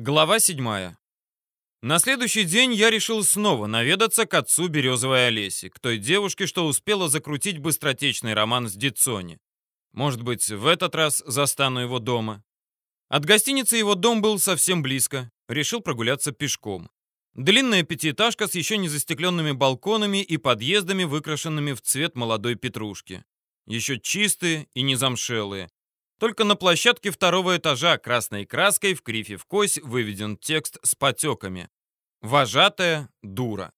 Глава 7. На следующий день я решил снова наведаться к отцу Березовой Олеси, к той девушке, что успела закрутить быстротечный роман с Дицони. Может быть, в этот раз застану его дома. От гостиницы его дом был совсем близко. Решил прогуляться пешком. Длинная пятиэтажка с еще не застекленными балконами и подъездами, выкрашенными в цвет молодой петрушки. Еще чистые и не замшелые. Только на площадке второго этажа красной краской в крифе в кось выведен текст с потеками. «Вожатая дура».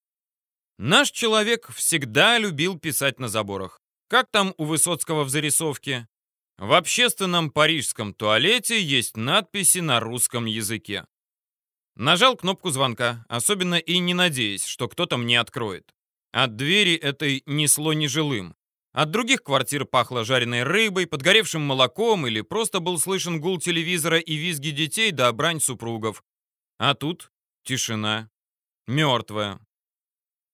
Наш человек всегда любил писать на заборах. Как там у Высоцкого в зарисовке? В общественном парижском туалете есть надписи на русском языке. Нажал кнопку звонка, особенно и не надеясь, что кто-то мне откроет. От двери этой несло нежилым. От других квартир пахло жареной рыбой, подгоревшим молоком или просто был слышен гул телевизора и визги детей да брань супругов. А тут тишина. Мертвая.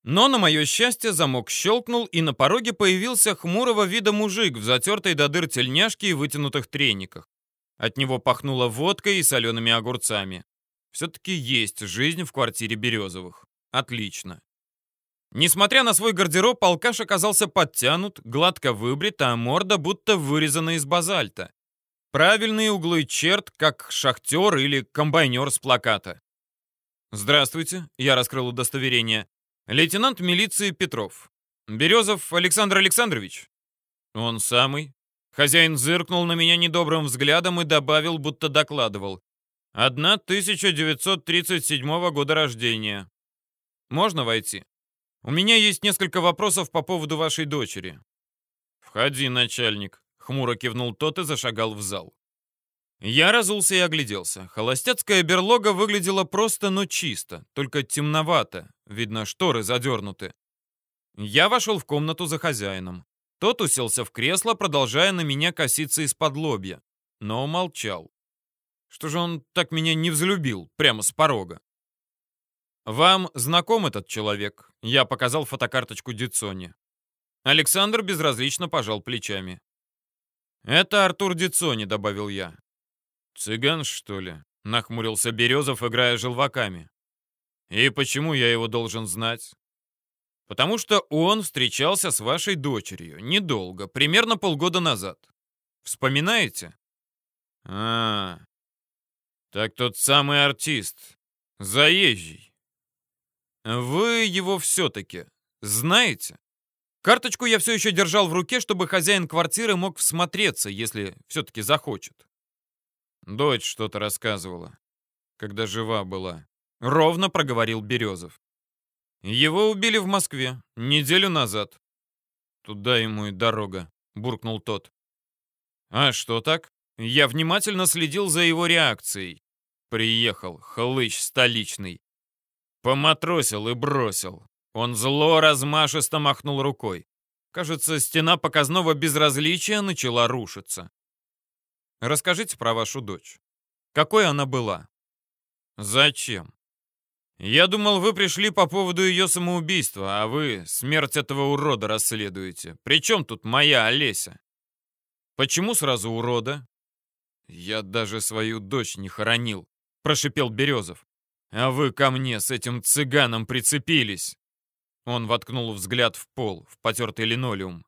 Но, на мое счастье, замок щелкнул, и на пороге появился хмурого вида мужик в затертой до дыр тельняшке и вытянутых трениках. От него пахнуло водкой и солеными огурцами. Все-таки есть жизнь в квартире Березовых. Отлично. Несмотря на свой гардероб, алкаш оказался подтянут, гладко выбрит, а морда будто вырезана из базальта. Правильные углы черт, как шахтер или комбайнер с плаката. «Здравствуйте», — я раскрыл удостоверение. «Лейтенант милиции Петров. Березов Александр Александрович?» «Он самый». Хозяин зыркнул на меня недобрым взглядом и добавил, будто докладывал. «Одна 1937 года рождения. Можно войти?» У меня есть несколько вопросов по поводу вашей дочери». «Входи, начальник», — хмуро кивнул тот и зашагал в зал. Я разулся и огляделся. Холостяцкая берлога выглядела просто, но чисто, только темновато. Видно, шторы задернуты. Я вошел в комнату за хозяином. Тот уселся в кресло, продолжая на меня коситься из-под лобья, но умолчал. Что же он так меня не взлюбил, прямо с порога? «Вам знаком этот человек?» Я показал фотокарточку Дицони. Александр безразлично пожал плечами. «Это Артур Дицони», — добавил я. «Цыган, что ли?» — нахмурился Березов, играя желваками. «И почему я его должен знать?» «Потому что он встречался с вашей дочерью. Недолго, примерно полгода назад. Вспоминаете?» «А, так тот самый артист. Заезжий. «Вы его все-таки знаете?» Карточку я все еще держал в руке, чтобы хозяин квартиры мог всмотреться, если все-таки захочет. Дочь что-то рассказывала, когда жива была. Ровно проговорил Березов. Его убили в Москве неделю назад. Туда ему и дорога, буркнул тот. А что так? Я внимательно следил за его реакцией. Приехал, хлыщ столичный. Поматросил и бросил. Он зло размашисто махнул рукой. Кажется, стена показного безразличия начала рушиться. Расскажите про вашу дочь. Какой она была? Зачем? Я думал, вы пришли по поводу ее самоубийства, а вы смерть этого урода расследуете. Причем тут моя Олеся? Почему сразу урода? Я даже свою дочь не хоронил, прошипел Березов. А вы ко мне с этим цыганом прицепились!» Он воткнул взгляд в пол, в потертый линолеум.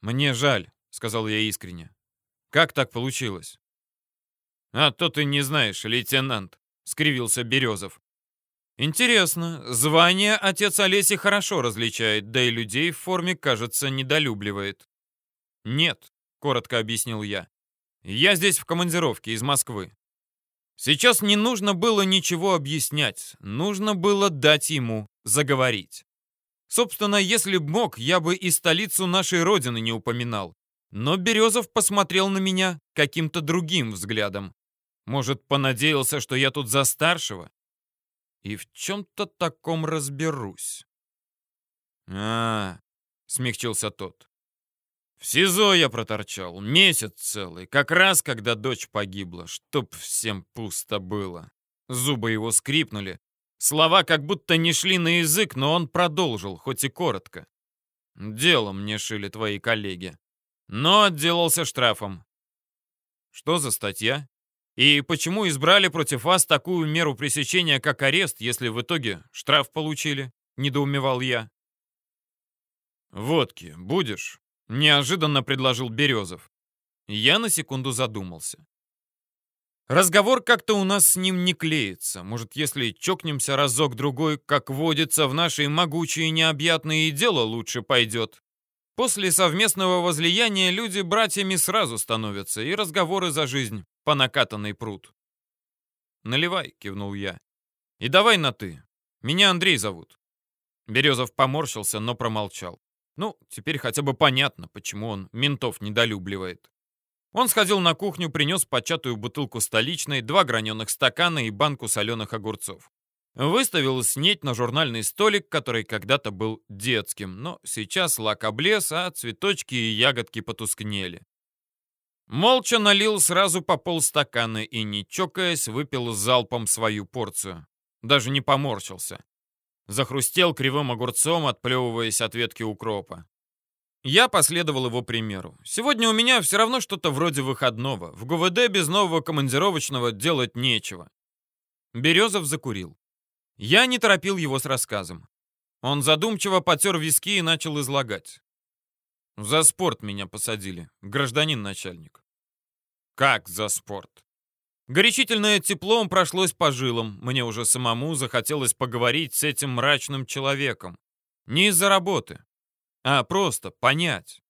«Мне жаль», — сказал я искренне. «Как так получилось?» «А то ты не знаешь, лейтенант», — скривился Березов. «Интересно, звание отец Олеси хорошо различает, да и людей в форме, кажется, недолюбливает». «Нет», — коротко объяснил я. «Я здесь в командировке из Москвы. Сейчас не нужно было ничего объяснять, нужно было дать ему заговорить. Собственно, если б мог, я бы и столицу нашей Родины не упоминал. Но Березов посмотрел на меня каким-то другим взглядом. Может, понадеялся, что я тут за старшего? И в чем-то таком разберусь. а, смягчился тот. В СИЗО я проторчал месяц целый, как раз когда дочь погибла, чтоб всем пусто было. Зубы его скрипнули. Слова как будто не шли на язык, но он продолжил, хоть и коротко. Дело мне шили твои коллеги. Но отделался штрафом. Что за статья? И почему избрали против вас такую меру пресечения, как арест, если в итоге штраф получили?» — недоумевал я. «Водки будешь?» — неожиданно предложил Березов. Я на секунду задумался. Разговор как-то у нас с ним не клеится. Может, если чокнемся разок-другой, как водится, в нашей могучие необъятные дело лучше пойдет. После совместного возлияния люди братьями сразу становятся, и разговоры за жизнь по накатанной пруд. «Наливай», — кивнул я. «И давай на «ты». Меня Андрей зовут». Березов поморщился, но промолчал. Ну, теперь хотя бы понятно, почему он ментов недолюбливает. Он сходил на кухню, принес початую бутылку столичной, два граненых стакана и банку соленых огурцов. Выставил снеть на журнальный столик, который когда-то был детским, но сейчас лак облез, а цветочки и ягодки потускнели. Молча налил сразу по полстакана и, не чокаясь, выпил залпом свою порцию. Даже не поморщился. Захрустел кривым огурцом, отплевываясь от ветки укропа. Я последовал его примеру. Сегодня у меня все равно что-то вроде выходного. В ГУВД без нового командировочного делать нечего. Березов закурил. Я не торопил его с рассказом. Он задумчиво потер виски и начал излагать. «За спорт меня посадили, гражданин начальник». «Как за спорт?» Горячительное теплом прошлось по жилам. Мне уже самому захотелось поговорить с этим мрачным человеком. Не из-за работы, а просто понять.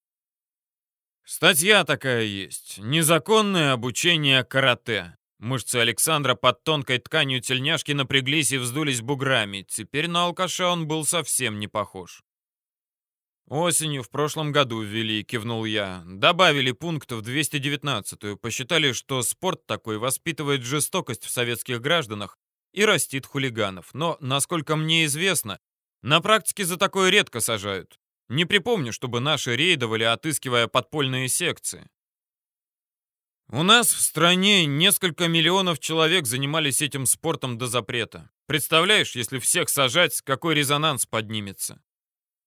Статья такая есть. Незаконное обучение карате. Мышцы Александра под тонкой тканью тельняшки напряглись и вздулись буграми. Теперь на алкаша он был совсем не похож. «Осенью в прошлом году ввели», — кивнул я. «Добавили пункт в 219-ю. Посчитали, что спорт такой воспитывает жестокость в советских гражданах и растит хулиганов. Но, насколько мне известно, на практике за такое редко сажают. Не припомню, чтобы наши рейдовали, отыскивая подпольные секции. У нас в стране несколько миллионов человек занимались этим спортом до запрета. Представляешь, если всех сажать, какой резонанс поднимется?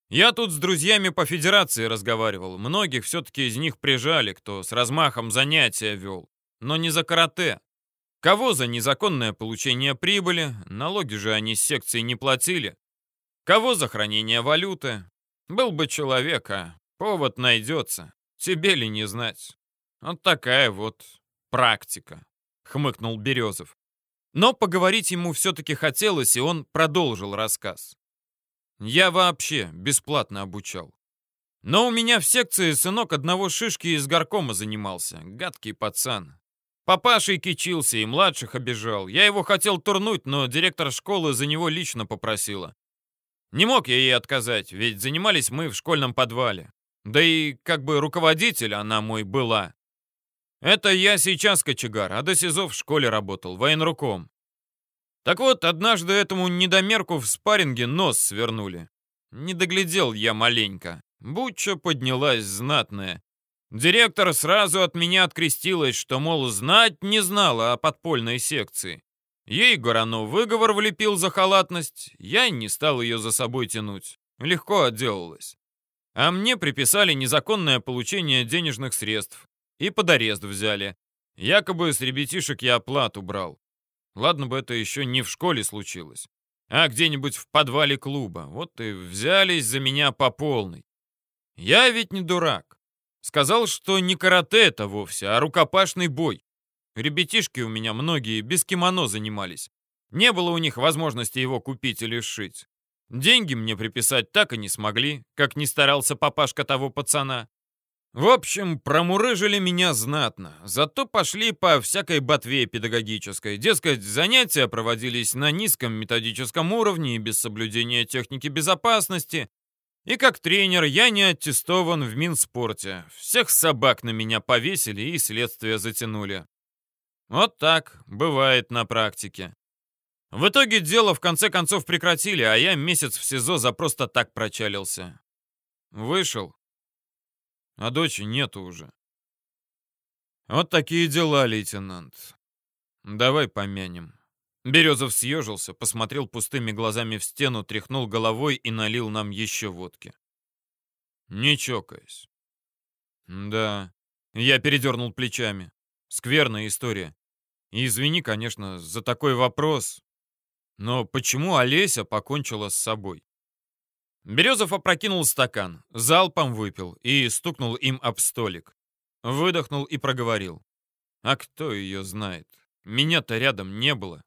Я тут с друзьями по федерации разговаривал. Многих все-таки из них прижали, кто с размахом занятия вел. Но не за карате. Кого за незаконное получение прибыли, налоги же они с секции не платили. Кого за хранение валюты. Был бы человек, а повод найдется. Тебе ли не знать? Вот такая вот практика, хмыкнул Березов. Но поговорить ему все-таки хотелось, и он продолжил рассказ. Я вообще бесплатно обучал. Но у меня в секции сынок одного шишки из горкома занимался. Гадкий пацан. Папашей кичился и младших обижал. Я его хотел турнуть, но директор школы за него лично попросила. Не мог я ей отказать, ведь занимались мы в школьном подвале. Да и как бы руководитель она мой была. Это я сейчас кочегар, а до СИЗО в школе работал, военруком. Так вот, однажды этому недомерку в спарринге нос свернули. Не доглядел я маленько. Буча поднялась знатная. Директор сразу от меня открестилась, что, мол, знать не знала о подпольной секции. Ей Горанов выговор влепил за халатность, я не стал ее за собой тянуть. Легко отделалась. А мне приписали незаконное получение денежных средств и под арест взяли. Якобы с ребятишек я оплату брал. Ладно бы это еще не в школе случилось, а где-нибудь в подвале клуба. Вот и взялись за меня по полной. Я ведь не дурак. Сказал, что не карате это вовсе, а рукопашный бой. Ребятишки у меня многие без кимоно занимались. Не было у них возможности его купить или сшить. Деньги мне приписать так и не смогли, как не старался папашка того пацана. В общем, промурыжили меня знатно, зато пошли по всякой ботве педагогической. Дескать, занятия проводились на низком методическом уровне и без соблюдения техники безопасности. И как тренер я не аттестован в Минспорте. Всех собак на меня повесили и следствие затянули. Вот так бывает на практике. В итоге дело в конце концов прекратили, а я месяц в СИЗО за просто так прочалился. Вышел, а дочи нету уже. Вот такие дела, лейтенант. Давай помянем. Березов съежился, посмотрел пустыми глазами в стену, тряхнул головой и налил нам еще водки. Не чокаясь. Да, я передернул плечами. Скверная история. И извини, конечно, за такой вопрос, но почему Олеся покончила с собой? Березов опрокинул стакан, залпом выпил и стукнул им об столик. Выдохнул и проговорил. А кто ее знает? Меня-то рядом не было.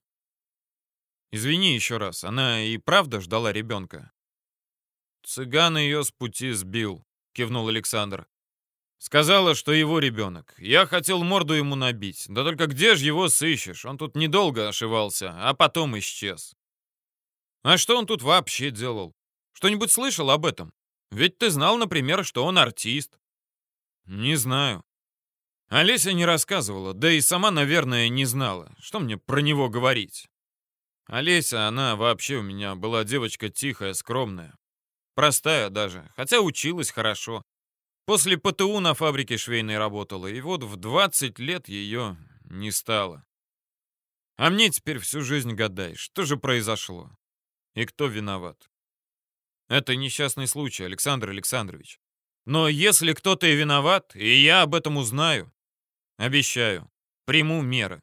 Извини еще раз, она и правда ждала ребенка? Цыган ее с пути сбил, кивнул Александр. Сказала, что его ребенок. Я хотел морду ему набить. Да только где же его сыщешь? Он тут недолго ошивался, а потом исчез. А что он тут вообще делал? Что-нибудь слышал об этом? Ведь ты знал, например, что он артист. Не знаю. Олеся не рассказывала, да и сама, наверное, не знала. Что мне про него говорить? Олеся, она вообще у меня была девочка тихая, скромная. Простая даже, хотя училась хорошо. После ПТУ на фабрике швейной работала, и вот в 20 лет ее не стало. А мне теперь всю жизнь гадай, что же произошло? И кто виноват? Это несчастный случай, Александр Александрович. Но если кто-то и виноват, и я об этом узнаю, обещаю, приму меры.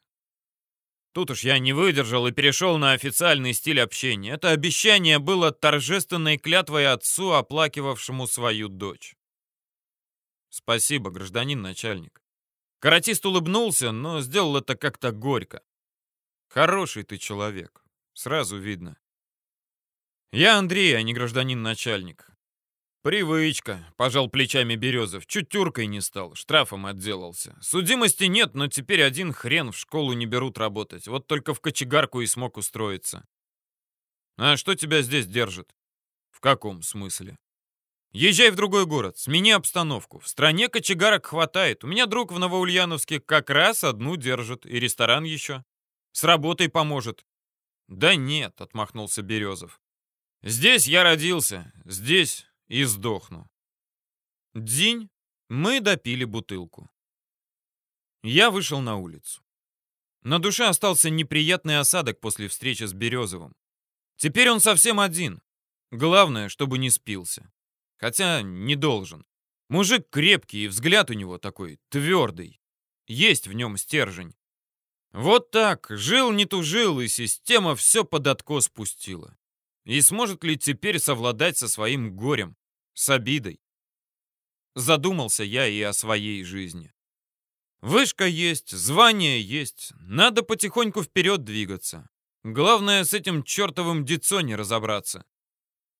Тут уж я не выдержал и перешел на официальный стиль общения. Это обещание было торжественной клятвой отцу, оплакивавшему свою дочь. «Спасибо, гражданин начальник». Каратист улыбнулся, но сделал это как-то горько. «Хороший ты человек. Сразу видно». «Я Андрей, а не гражданин начальник». «Привычка», — пожал плечами Березов. Чуть тюркой не стал, штрафом отделался. Судимости нет, но теперь один хрен в школу не берут работать. Вот только в кочегарку и смог устроиться. «А что тебя здесь держит?» «В каком смысле?» Езжай в другой город, смени обстановку. В стране кочегарок хватает. У меня друг в Новоульяновске как раз одну держит, и ресторан еще. С работой поможет. Да нет, отмахнулся Березов. Здесь я родился, здесь и сдохну. День мы допили бутылку. Я вышел на улицу. На душе остался неприятный осадок после встречи с Березовым. Теперь он совсем один. Главное, чтобы не спился. Хотя не должен. Мужик крепкий, и взгляд у него такой твердый. Есть в нем стержень. Вот так, жил не тужил, и система все под откос спустила. И сможет ли теперь совладать со своим горем, с обидой? Задумался я и о своей жизни. Вышка есть, звание есть, надо потихоньку вперед двигаться. Главное, с этим чертовым дицо не разобраться.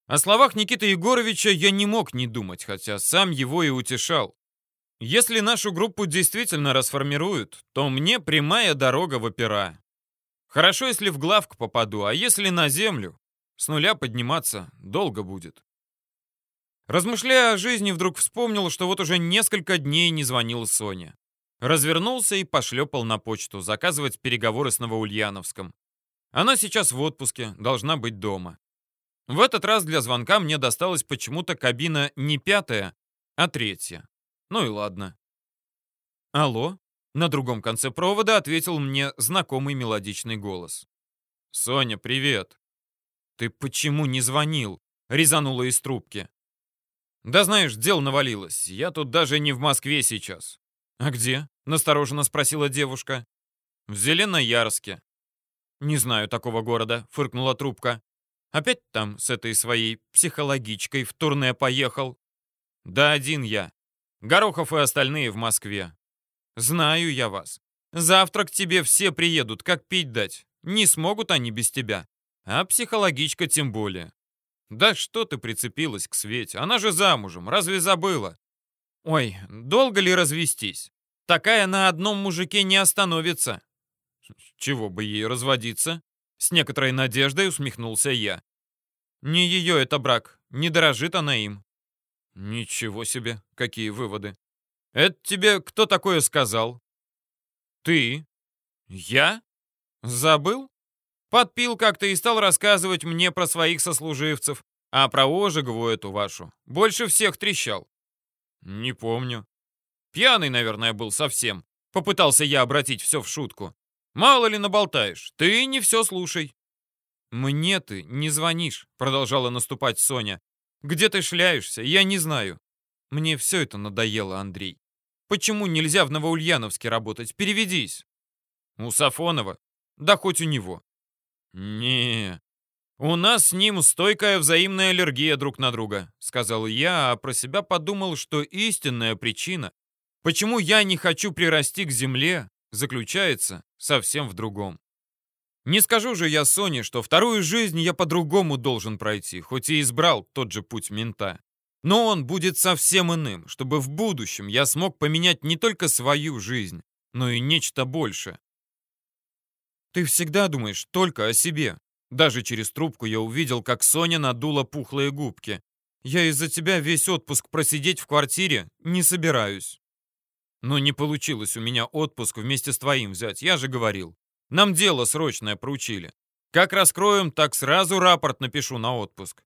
О словах Никиты Егоровича я не мог не думать, хотя сам его и утешал. Если нашу группу действительно расформируют, то мне прямая дорога в опера. Хорошо, если в главку попаду, а если на землю, с нуля подниматься долго будет. Размышляя о жизни, вдруг вспомнил, что вот уже несколько дней не звонила Соня. Развернулся и пошлепал на почту заказывать переговоры с Новоульяновском. Она сейчас в отпуске, должна быть дома. В этот раз для звонка мне досталась почему-то кабина не пятая, а третья. Ну и ладно. «Алло?» На другом конце провода ответил мне знакомый мелодичный голос. «Соня, привет!» «Ты почему не звонил?» Резанула из трубки. «Да знаешь, дел навалилось. Я тут даже не в Москве сейчас». «А где?» — настороженно спросила девушка. «В Зеленоярске». «Не знаю такого города», — фыркнула трубка. Опять там с этой своей психологичкой в турне поехал? Да один я. Горохов и остальные в Москве. Знаю я вас. Завтра к тебе все приедут, как пить дать. Не смогут они без тебя. А психологичка тем более. Да что ты прицепилась к Свете? Она же замужем, разве забыла? Ой, долго ли развестись? Такая на одном мужике не остановится. Чего бы ей разводиться? С некоторой надеждой усмехнулся я. Не ее это брак, не дорожит она им. Ничего себе, какие выводы. Это тебе кто такое сказал? Ты? Я? Забыл? Подпил как-то и стал рассказывать мне про своих сослуживцев, а про Ожегову эту вашу больше всех трещал. Не помню. Пьяный, наверное, был совсем. Попытался я обратить все в шутку. Мало ли наболтаешь, ты не все слушай. «Мне ты не звонишь», — продолжала наступать Соня. «Где ты шляешься? Я не знаю». «Мне все это надоело, Андрей. Почему нельзя в Новоульяновске работать? Переведись». У Сафонова? Да хоть у него. Не у нас с ним стойкая взаимная аллергия друг на друга, сказал я, а про себя подумал, что истинная причина, почему я не хочу прирасти к земле, заключается совсем в другом. Не скажу же я Соне, что вторую жизнь я по-другому должен пройти, хоть и избрал тот же путь мента. Но он будет совсем иным, чтобы в будущем я смог поменять не только свою жизнь, но и нечто большее. Ты всегда думаешь только о себе. Даже через трубку я увидел, как Соня надула пухлые губки. Я из-за тебя весь отпуск просидеть в квартире не собираюсь. Но не получилось у меня отпуск вместе с твоим взять, я же говорил. Нам дело срочное поручили. Как раскроем, так сразу рапорт напишу на отпуск.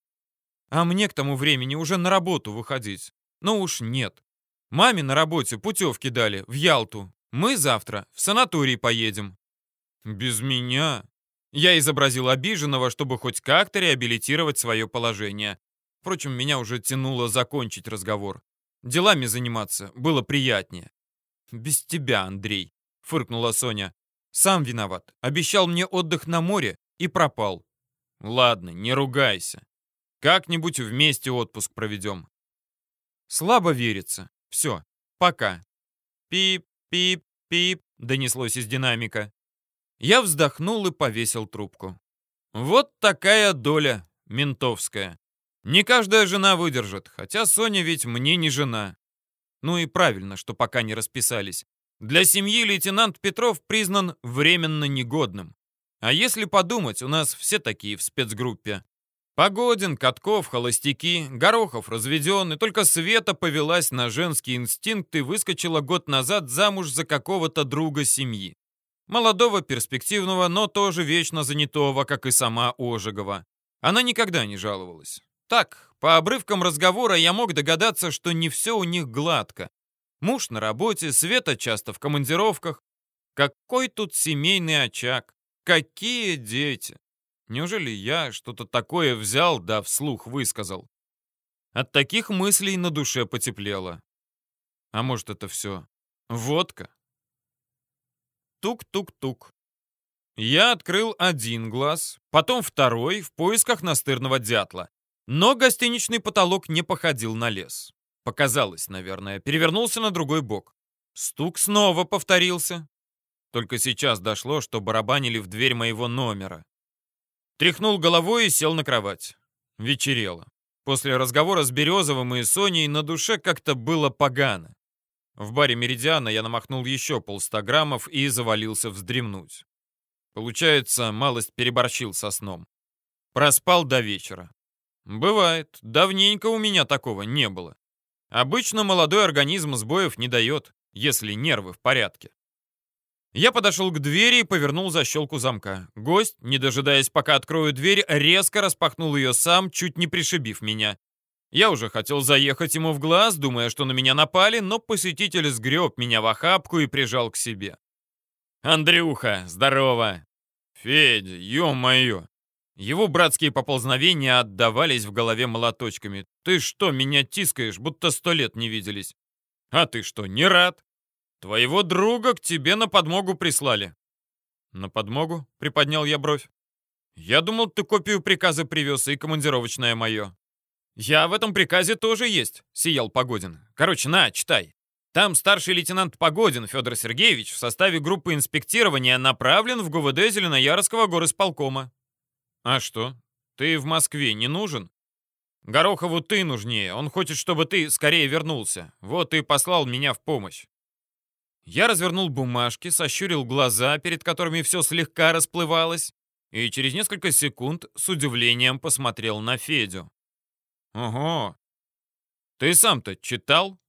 А мне к тому времени уже на работу выходить. Но уж нет. Маме на работе путевки дали, в Ялту. Мы завтра в санаторий поедем. Без меня? Я изобразил обиженного, чтобы хоть как-то реабилитировать свое положение. Впрочем, меня уже тянуло закончить разговор. Делами заниматься было приятнее. «Без тебя, Андрей», — фыркнула Соня. Сам виноват. Обещал мне отдых на море и пропал. Ладно, не ругайся. Как-нибудь вместе отпуск проведем. Слабо верится. Все, пока. Пип, пип, пип, донеслось из динамика. Я вздохнул и повесил трубку. Вот такая доля ментовская. Не каждая жена выдержит, хотя Соня ведь мне не жена. Ну и правильно, что пока не расписались. Для семьи лейтенант Петров признан временно негодным. А если подумать, у нас все такие в спецгруппе. Погодин, Катков, Холостяки, Горохов разведен, и только Света повелась на женский инстинкт и выскочила год назад замуж за какого-то друга семьи. Молодого, перспективного, но тоже вечно занятого, как и сама Ожегова. Она никогда не жаловалась. Так, по обрывкам разговора я мог догадаться, что не все у них гладко. Муж на работе, Света часто в командировках. Какой тут семейный очаг? Какие дети? Неужели я что-то такое взял, да вслух высказал? От таких мыслей на душе потеплело. А может, это все водка? Тук-тук-тук. Я открыл один глаз, потом второй в поисках настырного дятла. Но гостиничный потолок не походил на лес. Показалось, наверное. Перевернулся на другой бок. Стук снова повторился. Только сейчас дошло, что барабанили в дверь моего номера. Тряхнул головой и сел на кровать. Вечерело. После разговора с Березовым и Соней на душе как-то было погано. В баре «Меридиана» я намахнул еще полста граммов и завалился вздремнуть. Получается, малость переборщил со сном. Проспал до вечера. Бывает. Давненько у меня такого не было. Обычно молодой организм сбоев не дает, если нервы в порядке. Я подошел к двери и повернул защелку замка. Гость, не дожидаясь, пока открою дверь, резко распахнул ее сам, чуть не пришибив меня. Я уже хотел заехать ему в глаз, думая, что на меня напали, но посетитель сгреб меня в охапку и прижал к себе. «Андрюха, здорово!» «Федя, ё-моё!» Его братские поползновения отдавались в голове молоточками. «Ты что, меня тискаешь, будто сто лет не виделись?» «А ты что, не рад?» «Твоего друга к тебе на подмогу прислали». «На подмогу?» — приподнял я бровь. «Я думал, ты копию приказа привез и командировочное мое». «Я в этом приказе тоже есть», — сиял Погодин. «Короче, на, читай. Там старший лейтенант Погодин Федор Сергеевич в составе группы инспектирования направлен в ГУВД Зеленоярского горосполкома. «А что? Ты в Москве не нужен?» «Горохову ты нужнее. Он хочет, чтобы ты скорее вернулся. Вот и послал меня в помощь». Я развернул бумажки, сощурил глаза, перед которыми все слегка расплывалось, и через несколько секунд с удивлением посмотрел на Федю. «Ого! Ты сам-то читал?»